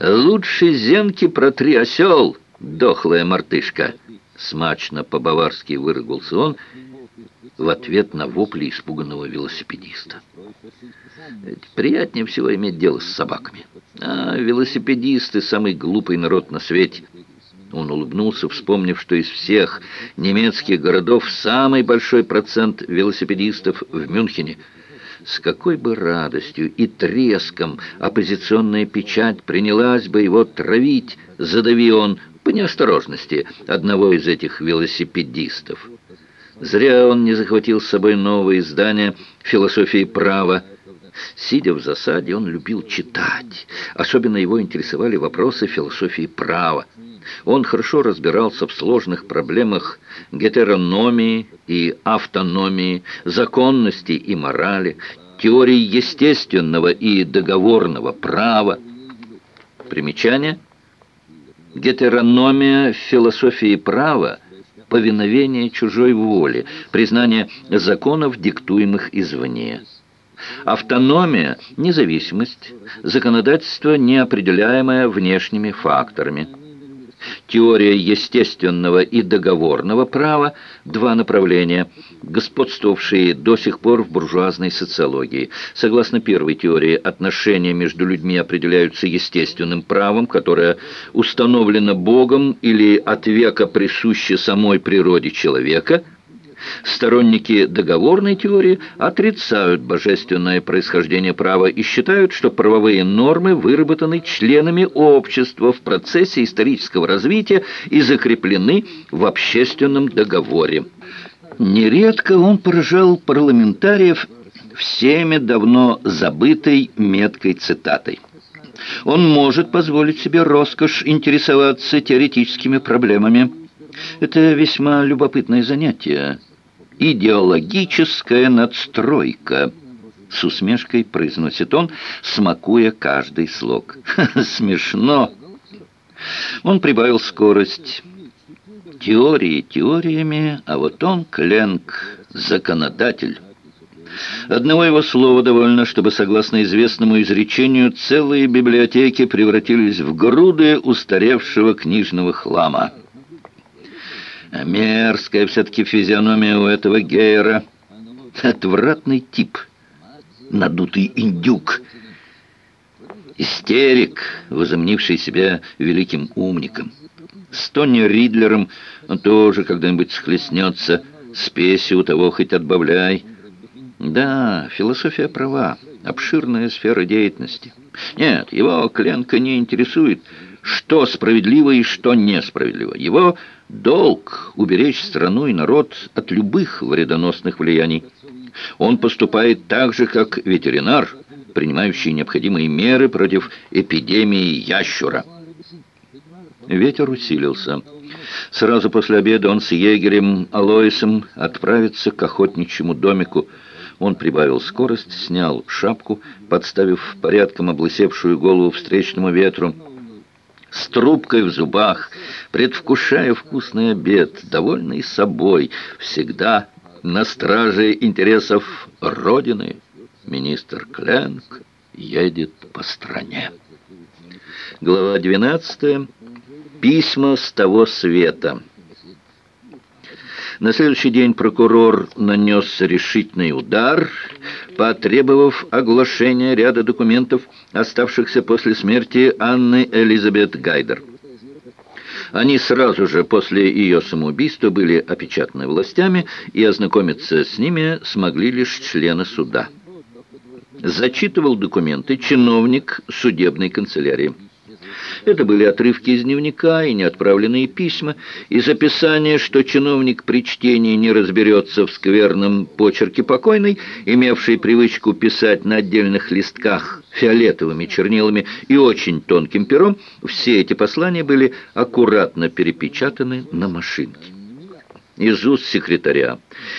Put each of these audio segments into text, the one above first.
«Лучше зенки протри осел, дохлая мартышка!» Смачно по-баварски выругался он в ответ на вопли испуганного велосипедиста. Приятнее всего иметь дело с собаками. А велосипедисты — самый глупый народ на свете. Он улыбнулся, вспомнив, что из всех немецких городов самый большой процент велосипедистов в Мюнхене. С какой бы радостью и треском оппозиционная печать принялась бы его травить, задави он по неосторожности одного из этих велосипедистов. Зря он не захватил с собой новое издание «Философии права». Сидя в засаде, он любил читать. Особенно его интересовали вопросы философии права. Он хорошо разбирался в сложных проблемах гетерономии и автономии, законности и морали, теории естественного и договорного права. Примечание. Гетерономия в философии права – повиновение чужой воле, признание законов, диктуемых извне. Автономия – независимость, законодательство, неопределяемое внешними факторами. Теория естественного и договорного права – два направления, господствовавшие до сих пор в буржуазной социологии. Согласно первой теории, отношения между людьми определяются естественным правом, которое установлено Богом или от века присуще самой природе человека – Сторонники договорной теории отрицают божественное происхождение права и считают, что правовые нормы выработаны членами общества в процессе исторического развития и закреплены в общественном договоре. Нередко он поражал парламентариев всеми давно забытой меткой цитатой. Он может позволить себе роскошь интересоваться теоретическими проблемами. Это весьма любопытное занятие идеологическая надстройка», — с усмешкой произносит он, смакуя каждый слог. «Смешно!» Он прибавил скорость. Теории теориями, а вот он, Кленк, законодатель. Одного его слова довольно, чтобы, согласно известному изречению, целые библиотеки превратились в груды устаревшего книжного хлама. Мерзкая все-таки физиономия у этого Гейера. Отвратный тип. Надутый индюк. Истерик, возомнивший себя великим умником. С Тони Ридлером он тоже когда-нибудь схлестнется. Спеси у того хоть отбавляй. Да, философия права. Обширная сфера деятельности. Нет, его Кленка не интересует, что справедливо и что несправедливо. Его долг — уберечь страну и народ от любых вредоносных влияний. Он поступает так же, как ветеринар, принимающий необходимые меры против эпидемии ящура. Ветер усилился. Сразу после обеда он с егерем Алоисом отправится к охотничьему домику. Он прибавил скорость, снял шапку, подставив порядком облысевшую голову встречному ветру с трубкой в зубах, предвкушая вкусный обед, довольный собой, всегда на страже интересов Родины, министр Кленк едет по стране. Глава 12. Письма с того света. На следующий день прокурор нанес решительный удар, потребовав оглашения ряда документов, оставшихся после смерти Анны Элизабет Гайдер. Они сразу же после ее самоубийства были опечатаны властями, и ознакомиться с ними смогли лишь члены суда. Зачитывал документы чиновник судебной канцелярии. Это были отрывки из дневника и неотправленные письма, из описания, что чиновник при чтении не разберется в скверном почерке покойной, имевшей привычку писать на отдельных листках фиолетовыми чернилами и очень тонким пером, все эти послания были аккуратно перепечатаны на машинке из уст секретаря,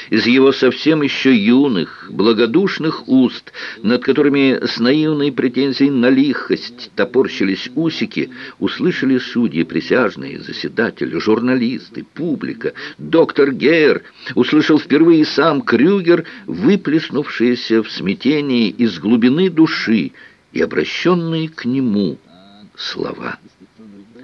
из его совсем еще юных, благодушных уст, над которыми с наивной претензией на лихость топорщились усики, услышали судьи, присяжные, заседатели, журналисты, публика, доктор Гейер, услышал впервые сам Крюгер, выплеснувшиеся в смятении из глубины души и обращенные к нему слова.